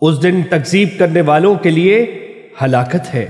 اس دن تکذیب کرنے والوں کے لیے ہلاکت ہے۔